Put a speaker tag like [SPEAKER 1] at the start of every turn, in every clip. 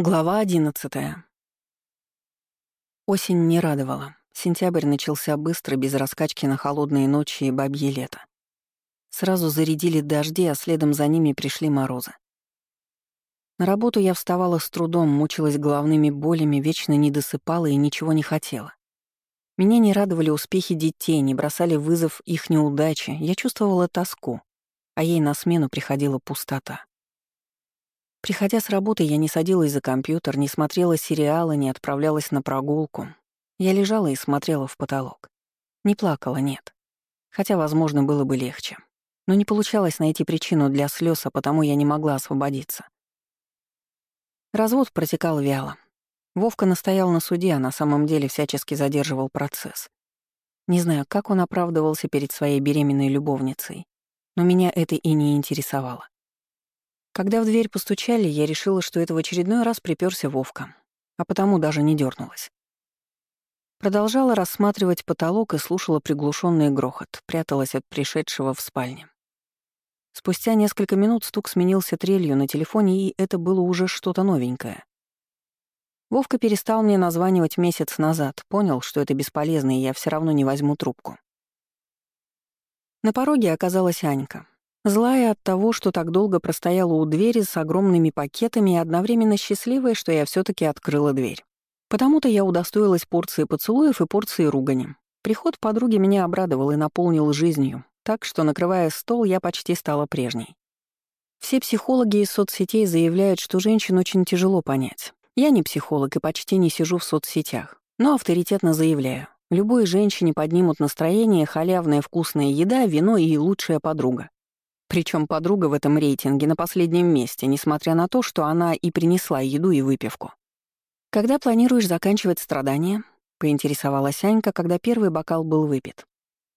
[SPEAKER 1] Глава одиннадцатая. Осень не радовала. Сентябрь начался быстро, без раскачки на холодные ночи и бабье лето. Сразу зарядили дожди, а следом за ними пришли морозы. На работу я вставала с трудом, мучилась головными болями, вечно не досыпала и ничего не хотела. Меня не радовали успехи детей, не бросали вызов их неудачи, я чувствовала тоску, а ей на смену приходила пустота. Приходя с работы, я не садилась за компьютер, не смотрела сериалы, не отправлялась на прогулку. Я лежала и смотрела в потолок. Не плакала, нет. Хотя, возможно, было бы легче. Но не получалось найти причину для слез, а потому я не могла освободиться. Развод протекал вяло. Вовка настоял на суде, а на самом деле всячески задерживал процесс. Не знаю, как он оправдывался перед своей беременной любовницей, но меня это и не интересовало. Когда в дверь постучали, я решила, что это в очередной раз приперся Вовка, а потому даже не дернулась. Продолжала рассматривать потолок и слушала приглушенный грохот, пряталась от пришедшего в спальне. Спустя несколько минут стук сменился трелью на телефоне, и это было уже что-то новенькое. Вовка перестал мне названивать месяц назад, понял, что это бесполезно, и я все равно не возьму трубку. На пороге оказалась Анька. Злая от того, что так долго простояла у двери с огромными пакетами и одновременно счастливая, что я все таки открыла дверь. Потому-то я удостоилась порции поцелуев и порции ругани. Приход подруги меня обрадовал и наполнил жизнью, так что, накрывая стол, я почти стала прежней. Все психологи из соцсетей заявляют, что женщин очень тяжело понять. Я не психолог и почти не сижу в соцсетях, но авторитетно заявляю. Любой женщине поднимут настроение халявная вкусная еда, вино и лучшая подруга. Причем подруга в этом рейтинге на последнем месте, несмотря на то, что она и принесла еду и выпивку. «Когда планируешь заканчивать страдания?» — поинтересовалась Анька, когда первый бокал был выпит.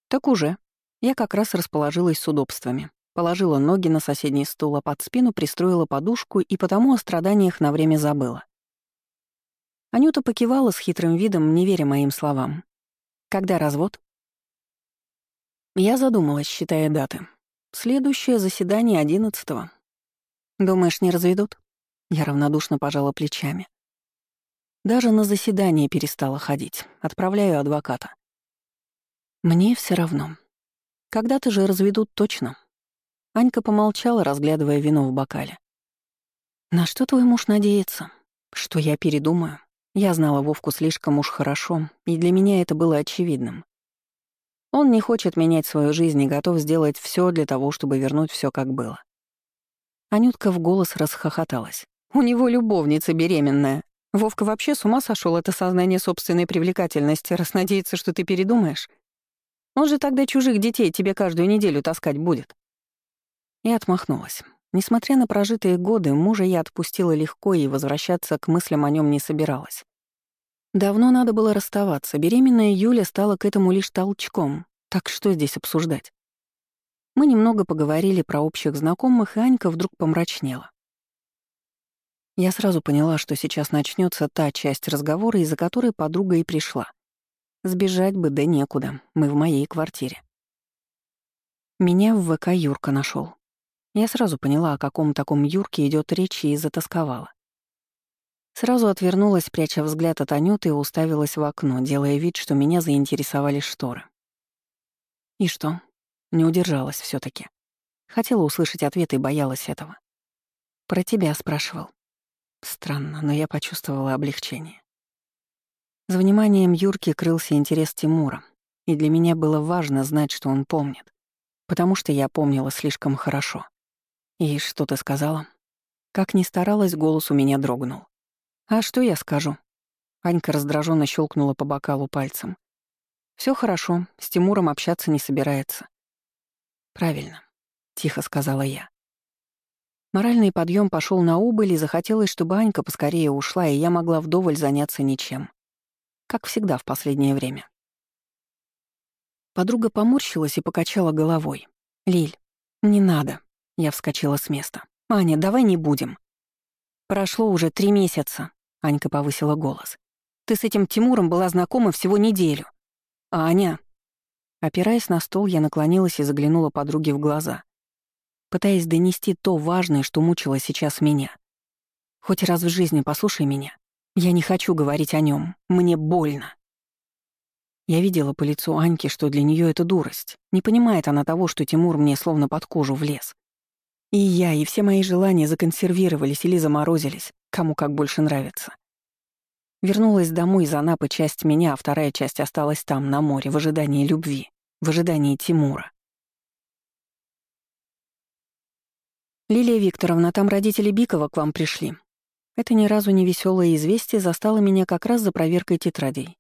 [SPEAKER 1] «Так уже». Я как раз расположилась с удобствами. Положила ноги на соседний стул, а под спину пристроила подушку и потому о страданиях на время забыла. Анюта покивала с хитрым видом, не веря моим словам. «Когда развод?» Я задумалась, считая даты. Следующее заседание одиннадцатого. Думаешь, не разведут? Я равнодушно пожала плечами. Даже на заседание перестала ходить. Отправляю адвоката. Мне все равно. Когда-то же разведут точно. Анька помолчала, разглядывая вино в бокале. На что твой муж надеется? Что я передумаю? Я знала Вовку слишком уж хорошо, и для меня это было очевидным. Он не хочет менять свою жизнь и готов сделать все для того, чтобы вернуть все как было. Анютка в голос расхохоталась. «У него любовница беременная. Вовка вообще с ума сошел это сознание собственной привлекательности, раз надеется, что ты передумаешь. Он же тогда чужих детей тебе каждую неделю таскать будет». И отмахнулась. Несмотря на прожитые годы, мужа я отпустила легко и возвращаться к мыслям о нем не собиралась. Давно надо было расставаться, беременная Юля стала к этому лишь толчком, так что здесь обсуждать? Мы немного поговорили про общих знакомых, и Анька вдруг помрачнела. Я сразу поняла, что сейчас начнется та часть разговора, из-за которой подруга и пришла. Сбежать бы, да некуда, мы в моей квартире. Меня в ВК Юрка нашел. Я сразу поняла, о каком таком Юрке идет речь, и затасковала. Сразу отвернулась, пряча взгляд от Анюты, и уставилась в окно, делая вид, что меня заинтересовали шторы. И что? Не удержалась все таки Хотела услышать ответ и боялась этого. «Про тебя спрашивал». Странно, но я почувствовала облегчение. За вниманием Юрки крылся интерес Тимура, и для меня было важно знать, что он помнит, потому что я помнила слишком хорошо. «И что ты сказала?» Как ни старалась, голос у меня дрогнул. «А что я скажу?» Анька раздраженно щелкнула по бокалу пальцем. Все хорошо, с Тимуром общаться не собирается». «Правильно», — тихо сказала я. Моральный подъем пошел на убыль, и захотелось, чтобы Анька поскорее ушла, и я могла вдоволь заняться ничем. Как всегда в последнее время. Подруга поморщилась и покачала головой. «Лиль, не надо», — я вскочила с места. «Аня, давай не будем». «Прошло уже три месяца», Анька повысила голос. «Ты с этим Тимуром была знакома всего неделю. Аня!» Опираясь на стол, я наклонилась и заглянула подруге в глаза, пытаясь донести то важное, что мучило сейчас меня. Хоть раз в жизни послушай меня. Я не хочу говорить о нем. Мне больно. Я видела по лицу Аньки, что для нее это дурость. Не понимает она того, что Тимур мне словно под кожу влез. И я, и все мои желания законсервировались или заморозились, кому как больше нравится. Вернулась домой из Анапы часть меня, а вторая часть осталась там, на море, в ожидании любви, в ожидании Тимура. «Лилия Викторовна, там родители Бикова к вам пришли». Это ни разу не веселое известие застало меня как раз за проверкой тетрадей.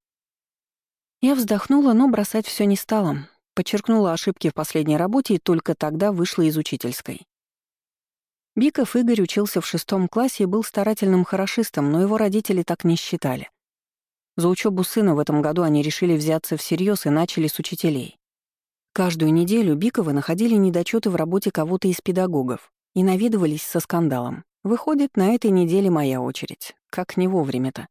[SPEAKER 1] Я вздохнула, но бросать все не стала. Подчеркнула ошибки в последней работе и только тогда вышла из учительской. Биков Игорь учился в шестом классе и был старательным хорошистом, но его родители так не считали. За учебу сына в этом году они решили взяться всерьез и начали с учителей. Каждую неделю Биковы находили недочеты в работе кого-то из педагогов и навидывались со скандалом. Выходит, на этой неделе моя очередь. Как не вовремя-то.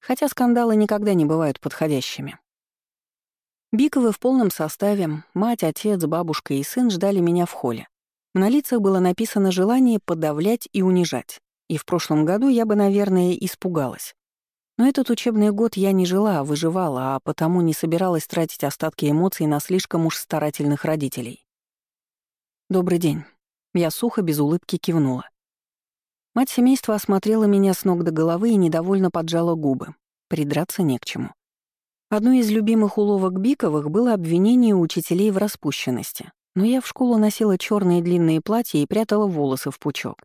[SPEAKER 1] Хотя скандалы никогда не бывают подходящими. Биковы в полном составе, мать, отец, бабушка и сын ждали меня в холле. На лицах было написано желание подавлять и унижать. И в прошлом году я бы, наверное, испугалась. Но этот учебный год я не жила, а выживала, а потому не собиралась тратить остатки эмоций на слишком уж старательных родителей. «Добрый день». Я сухо, без улыбки кивнула. Мать семейства осмотрела меня с ног до головы и недовольно поджала губы. Придраться не к чему. Одной из любимых уловок Биковых было обвинение учителей в распущенности но я в школу носила черные длинные платья и прятала волосы в пучок.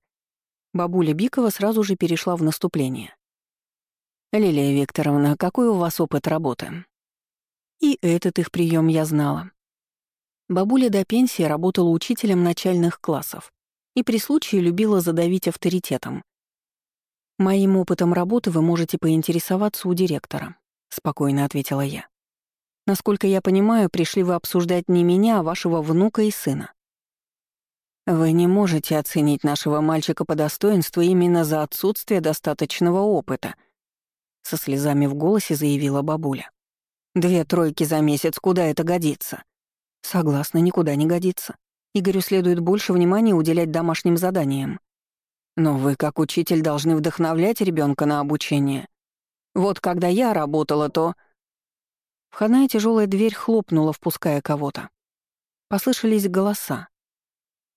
[SPEAKER 1] Бабуля Бикова сразу же перешла в наступление. «Лилия Викторовна, какой у вас опыт работы?» И этот их прием я знала. Бабуля до пенсии работала учителем начальных классов и при случае любила задавить авторитетом. «Моим опытом работы вы можете поинтересоваться у директора», — спокойно ответила я. Насколько я понимаю, пришли вы обсуждать не меня, а вашего внука и сына. Вы не можете оценить нашего мальчика по достоинству именно за отсутствие достаточного опыта, со слезами в голосе заявила бабуля. Две тройки за месяц, куда это годится? Согласна, никуда не годится. Игорю следует больше внимания уделять домашним заданиям. Но вы, как учитель, должны вдохновлять ребенка на обучение. Вот когда я работала, то Входная тяжелая дверь хлопнула, впуская кого-то. Послышались голоса.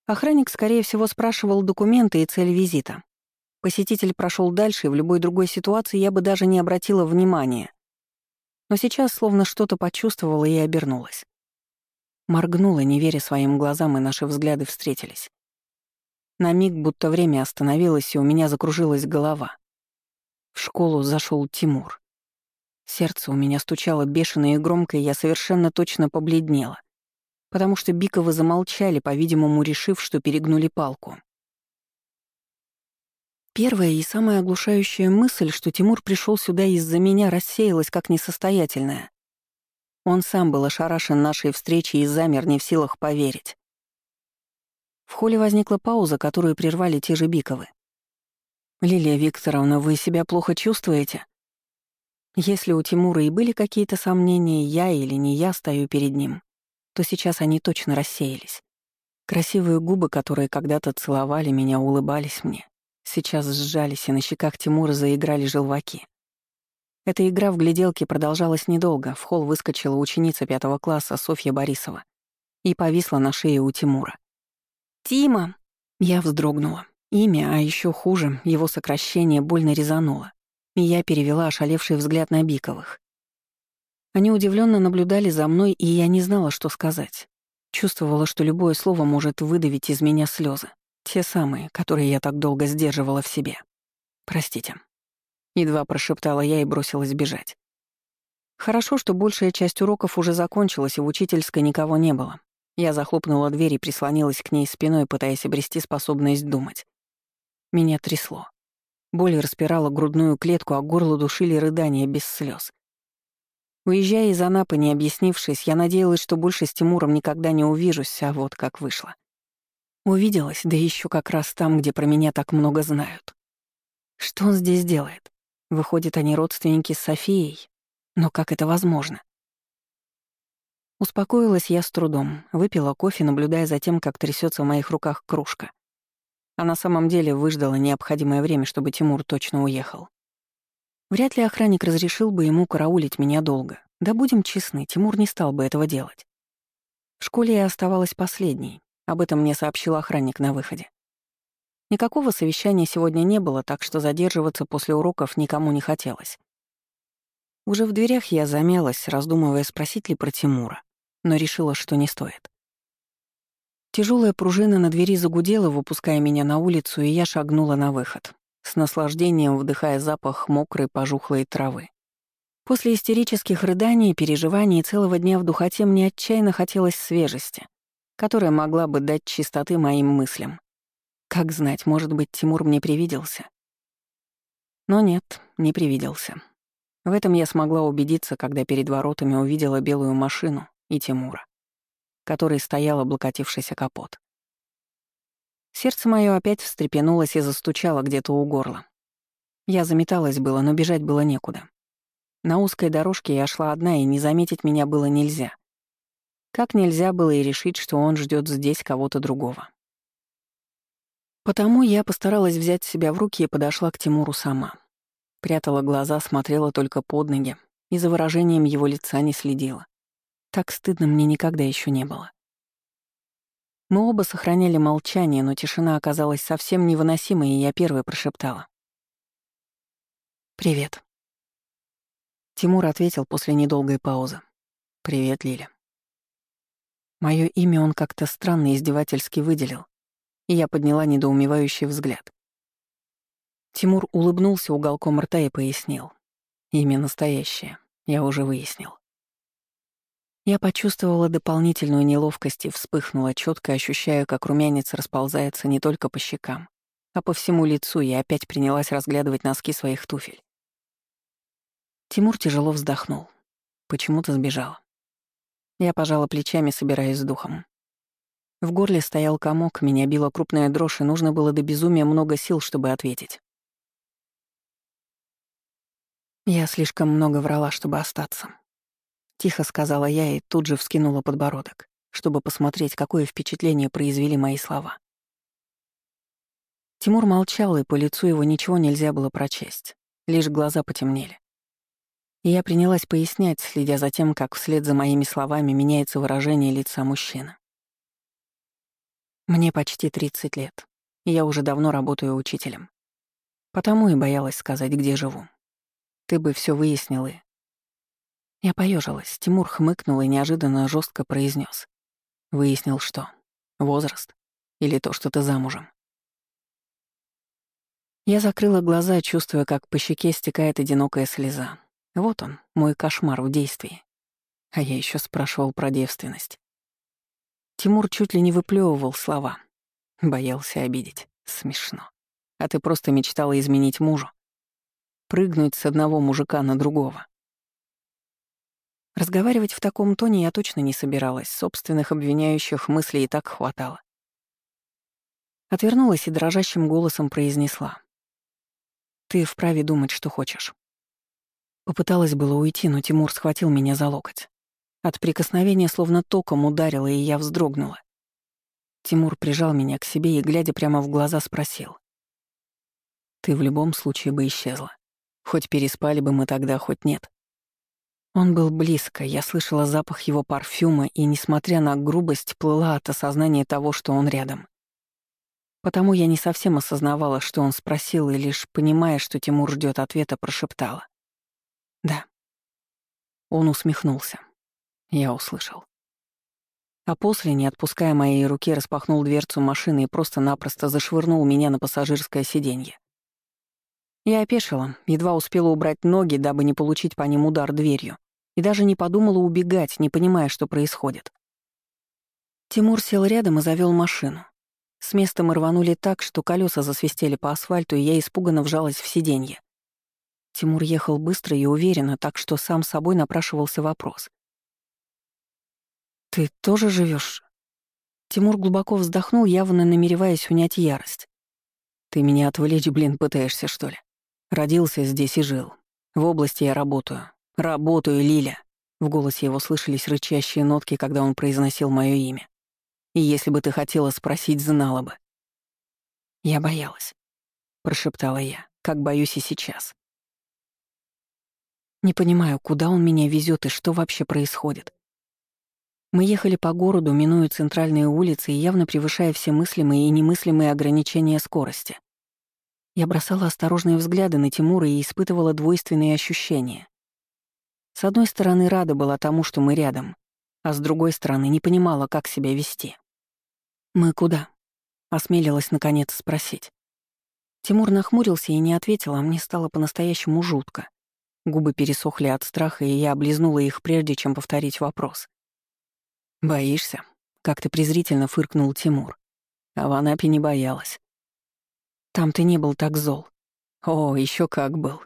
[SPEAKER 1] Охранник, скорее всего, спрашивал документы и цель визита. Посетитель прошел дальше, и в любой другой ситуации я бы даже не обратила внимания. Но сейчас словно что-то почувствовала и обернулась. Моргнула, не веря своим глазам, и наши взгляды встретились. На миг будто время остановилось, и у меня закружилась голова. В школу зашел Тимур. Сердце у меня стучало бешено и громко, и я совершенно точно побледнела, потому что Биковы замолчали, по-видимому, решив, что перегнули палку. Первая и самая оглушающая мысль, что Тимур пришел сюда из-за меня, рассеялась как несостоятельная. Он сам был ошарашен нашей встречей и замер не в силах поверить. В холле возникла пауза, которую прервали те же Биковы. «Лилия Викторовна, вы себя плохо чувствуете?» Если у Тимура и были какие-то сомнения, я или не я стою перед ним, то сейчас они точно рассеялись. Красивые губы, которые когда-то целовали меня, улыбались мне. Сейчас сжались, и на щеках Тимура заиграли желваки. Эта игра в гляделке продолжалась недолго. В холл выскочила ученица пятого класса Софья Борисова и повисла на шее у Тимура. «Тима!» Я вздрогнула. Имя, а еще хуже, его сокращение больно резануло я перевела ошалевший взгляд на Биковых. Они удивленно наблюдали за мной, и я не знала, что сказать. Чувствовала, что любое слово может выдавить из меня слезы, те самые, которые я так долго сдерживала в себе. «Простите». Едва прошептала я и бросилась бежать. Хорошо, что большая часть уроков уже закончилась, и в учительской никого не было. Я захлопнула дверь и прислонилась к ней спиной, пытаясь обрести способность думать. Меня трясло. Боль распирала грудную клетку, а горло душили рыдания без слез. Уезжая из Анапы, не объяснившись, я надеялась, что больше с Тимуром никогда не увижусь, а вот как вышло. Увиделась, да еще как раз там, где про меня так много знают. Что он здесь делает? Выходит, они родственники с Софией. Но как это возможно? Успокоилась я с трудом, выпила кофе, наблюдая за тем, как трясется в моих руках кружка. А на самом деле выждала необходимое время, чтобы Тимур точно уехал. Вряд ли охранник разрешил бы ему караулить меня долго. Да будем честны, Тимур не стал бы этого делать. В школе я оставалась последней, об этом мне сообщил охранник на выходе. Никакого совещания сегодня не было, так что задерживаться после уроков никому не хотелось. Уже в дверях я замялась, раздумывая, спросить ли про Тимура, но решила, что не стоит. Тяжелая пружина на двери загудела, выпуская меня на улицу, и я шагнула на выход, с наслаждением вдыхая запах мокрой пожухлой травы. После истерических рыданий, переживаний целого дня в духоте мне отчаянно хотелось свежести, которая могла бы дать чистоты моим мыслям. Как знать, может быть, Тимур мне привиделся? Но нет, не привиделся. В этом я смогла убедиться, когда перед воротами увидела белую машину и Тимура, который стоял облокотившийся капот. Сердце мое опять встрепенулось и застучало где-то у горла. Я заметалась было, но бежать было некуда. На узкой дорожке я шла одна, и не заметить меня было нельзя. Как нельзя было и решить, что он ждет здесь кого-то другого. Потому я постаралась взять себя в руки и подошла к Тимуру сама. Прятала глаза, смотрела только под ноги и за выражением его лица не следила. Так стыдно мне никогда еще не было. Мы оба сохраняли молчание, но тишина оказалась совсем невыносимой, и я первой прошептала. «Привет». Тимур ответил после недолгой паузы. «Привет, Лиля». Моё имя он как-то странно издевательски выделил, и я подняла недоумевающий взгляд. Тимур улыбнулся уголком рта и пояснил. Имя настоящее, я уже выяснил. Я почувствовала дополнительную неловкость и вспыхнула, четко ощущая, как румянец расползается не только по щекам, а по всему лицу, и опять принялась разглядывать носки своих туфель. Тимур тяжело вздохнул. Почему-то сбежала. Я пожала плечами, собираясь с духом. В горле стоял комок, меня била крупная дрожь, и нужно было до безумия много сил, чтобы ответить. Я слишком много врала, чтобы остаться. Тихо сказала я и тут же вскинула подбородок, чтобы посмотреть, какое впечатление произвели мои слова. Тимур молчал, и по лицу его ничего нельзя было прочесть, лишь глаза потемнели. И я принялась пояснять, следя за тем, как вслед за моими словами меняется выражение лица мужчины. Мне почти 30 лет, и я уже давно работаю учителем. Потому и боялась сказать, где живу. Ты бы все выяснил и... Я поежилась. Тимур хмыкнул и неожиданно жестко произнес: Выяснил что? Возраст? Или то, что ты замужем? Я закрыла глаза, чувствуя, как по щеке стекает одинокая слеза. Вот он, мой кошмар в действии. А я еще спрашивал про девственность. Тимур чуть ли не выплевывал слова. Боялся обидеть. Смешно. А ты просто мечтала изменить мужу прыгнуть с одного мужика на другого. Разговаривать в таком тоне я точно не собиралась, собственных обвиняющих мыслей и так хватало. Отвернулась и дрожащим голосом произнесла. «Ты вправе думать, что хочешь». Попыталась было уйти, но Тимур схватил меня за локоть. От прикосновения словно током ударило, и я вздрогнула. Тимур прижал меня к себе и, глядя прямо в глаза, спросил. «Ты в любом случае бы исчезла. Хоть переспали бы мы тогда, хоть нет. Он был близко, я слышала запах его парфюма и, несмотря на грубость, плыла от осознания того, что он рядом. Потому я не совсем осознавала, что он спросил, и лишь понимая, что Тимур ждет ответа, прошептала. «Да». Он усмехнулся. Я услышал. А после, не отпуская моей руки, распахнул дверцу машины и просто-напросто зашвырнул меня на пассажирское сиденье. Я опешила, едва успела убрать ноги, дабы не получить по ним удар дверью, и даже не подумала убегать, не понимая, что происходит. Тимур сел рядом и завел машину. С места мы рванули так, что колеса засвистели по асфальту, и я испуганно вжалась в сиденье. Тимур ехал быстро и уверенно, так что сам собой напрашивался вопрос. «Ты тоже живешь? Тимур глубоко вздохнул, явно намереваясь унять ярость. «Ты меня отвлечь, блин, пытаешься, что ли?» Родился здесь и жил. В области я работаю. Работаю, Лиля. В голосе его слышались рычащие нотки, когда он произносил мое имя. И если бы ты хотела спросить, знала бы. Я боялась, прошептала я, как боюсь и сейчас. Не понимаю, куда он меня везет и что вообще происходит. Мы ехали по городу, минуя центральные улицы и явно превышая все мыслимые и немыслимые ограничения скорости. Я бросала осторожные взгляды на Тимура и испытывала двойственные ощущения. С одной стороны, рада была тому, что мы рядом, а с другой стороны, не понимала, как себя вести. «Мы куда?» — осмелилась наконец спросить. Тимур нахмурился и не ответил, а мне стало по-настоящему жутко. Губы пересохли от страха, и я облизнула их прежде, чем повторить вопрос. «Боишься?» — как-то презрительно фыркнул Тимур. А в Анапе не боялась. «Там ты не был так зол». «О, еще как был».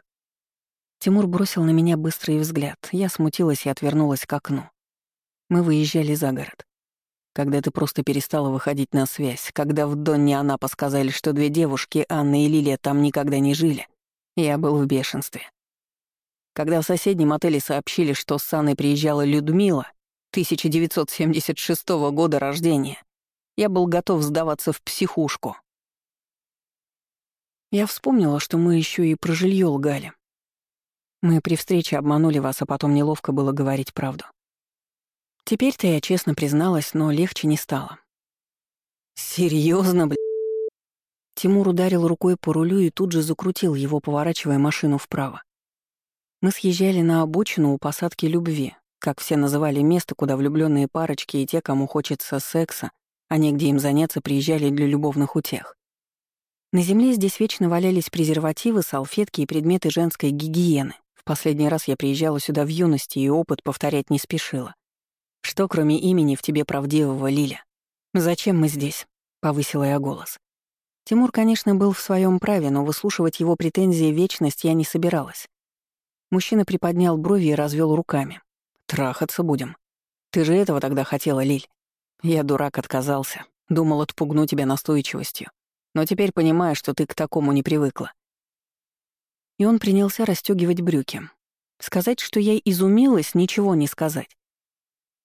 [SPEAKER 1] Тимур бросил на меня быстрый взгляд. Я смутилась и отвернулась к окну. Мы выезжали за город. Когда ты просто перестала выходить на связь, когда в Донне Анапа сказали, что две девушки, Анна и Лилия, там никогда не жили, я был в бешенстве. Когда в соседнем отеле сообщили, что с Анной приезжала Людмила, 1976 года рождения, я был готов сдаваться в психушку. Я вспомнила, что мы еще и про жилье лгали. Мы при встрече обманули вас, а потом неловко было говорить правду. Теперь-то я честно призналась, но легче не стало. Серьезно, бля? Тимур ударил рукой по рулю и тут же закрутил его, поворачивая машину вправо. Мы съезжали на обочину у посадки любви, как все называли место, куда влюбленные парочки и те, кому хочется секса, а негде им заняться, приезжали для любовных утех. На земле здесь вечно валялись презервативы, салфетки и предметы женской гигиены. В последний раз я приезжала сюда в юности, и опыт повторять не спешила. Что, кроме имени, в тебе правдивого, Лиля? Зачем мы здесь?» — повысила я голос. Тимур, конечно, был в своем праве, но выслушивать его претензии в вечность я не собиралась. Мужчина приподнял брови и развел руками. «Трахаться будем. Ты же этого тогда хотела, Лиль. Я, дурак, отказался. Думал, отпугну тебя настойчивостью. Но теперь понимаю, что ты к такому не привыкла». И он принялся расстегивать брюки. Сказать, что я изумилась, ничего не сказать.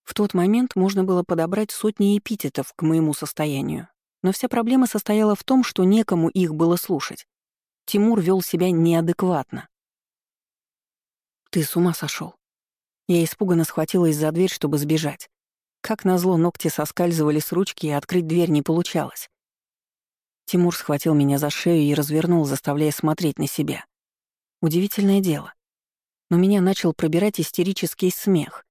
[SPEAKER 1] В тот момент можно было подобрать сотни эпитетов к моему состоянию, но вся проблема состояла в том, что некому их было слушать. Тимур вел себя неадекватно. «Ты с ума сошел. Я испуганно схватилась за дверь, чтобы сбежать. Как назло, ногти соскальзывали с ручки, и открыть дверь не получалось. Тимур схватил меня за шею и развернул, заставляя смотреть на себя. Удивительное дело. Но меня начал пробирать истерический смех.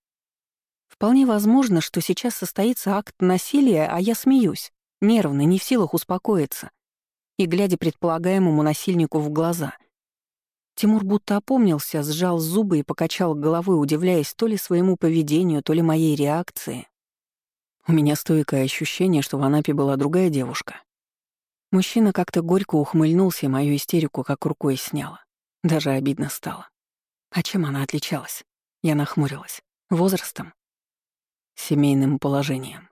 [SPEAKER 1] Вполне возможно, что сейчас состоится акт насилия, а я смеюсь, нервно, не в силах успокоиться. И глядя предполагаемому насильнику в глаза. Тимур будто опомнился, сжал зубы и покачал головой, удивляясь то ли своему поведению, то ли моей реакции. У меня стойкое ощущение, что в Анапе была другая девушка. Мужчина как-то горько ухмыльнулся и мою истерику как рукой сняла. Даже обидно стало. А чем она отличалась? Я нахмурилась. Возрастом? семейным положением.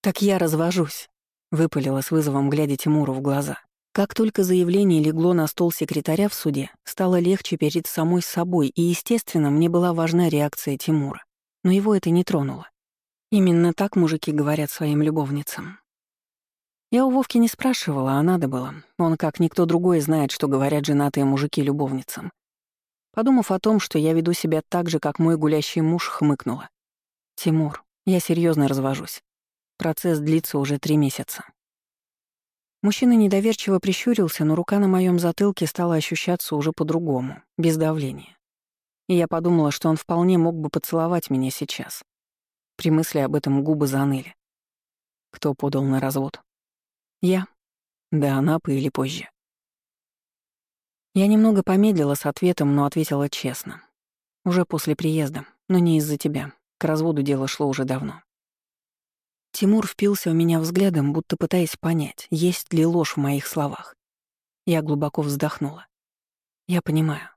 [SPEAKER 1] «Так я развожусь», — выпалила с вызовом, глядя Тимуру в глаза. Как только заявление легло на стол секретаря в суде, стало легче перед самой собой, и, естественно, мне была важна реакция Тимура. Но его это не тронуло. Именно так мужики говорят своим любовницам. Я у Вовки не спрашивала, а надо было. Он, как никто другой, знает, что говорят женатые мужики любовницам. Подумав о том, что я веду себя так же, как мой гулящий муж, хмыкнула. «Тимур, я серьезно развожусь. Процесс длится уже три месяца. Мужчина недоверчиво прищурился, но рука на моем затылке стала ощущаться уже по-другому, без давления. И я подумала, что он вполне мог бы поцеловать меня сейчас. При мысли об этом губы заныли. Кто подал на развод? Я. Да, Анапы или позже. Я немного помедлила с ответом, но ответила честно. Уже после приезда, но не из-за тебя. К разводу дело шло уже давно. Тимур впился у меня взглядом, будто пытаясь понять, есть ли ложь в моих словах. Я глубоко вздохнула. Я понимаю.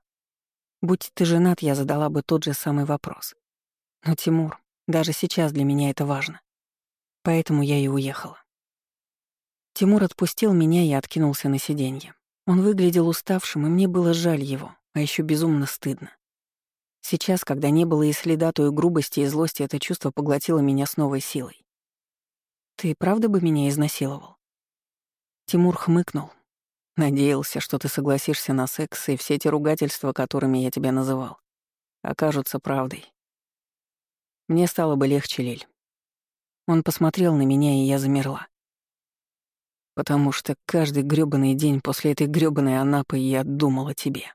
[SPEAKER 1] Будь ты женат, я задала бы тот же самый вопрос. Но, Тимур, даже сейчас для меня это важно. Поэтому я и уехала. Тимур отпустил меня и откинулся на сиденье. Он выглядел уставшим, и мне было жаль его, а еще безумно стыдно. Сейчас, когда не было и следа той грубости и злости, это чувство поглотило меня с новой силой. «Ты правда бы меня изнасиловал?» Тимур хмыкнул. «Надеялся, что ты согласишься на секс, и все эти ругательства, которыми я тебя называл, окажутся правдой. Мне стало бы легче, Лиль». Он посмотрел на меня, и я замерла потому что каждый грёбаный день после этой грёбаной Анапы я думала о тебе.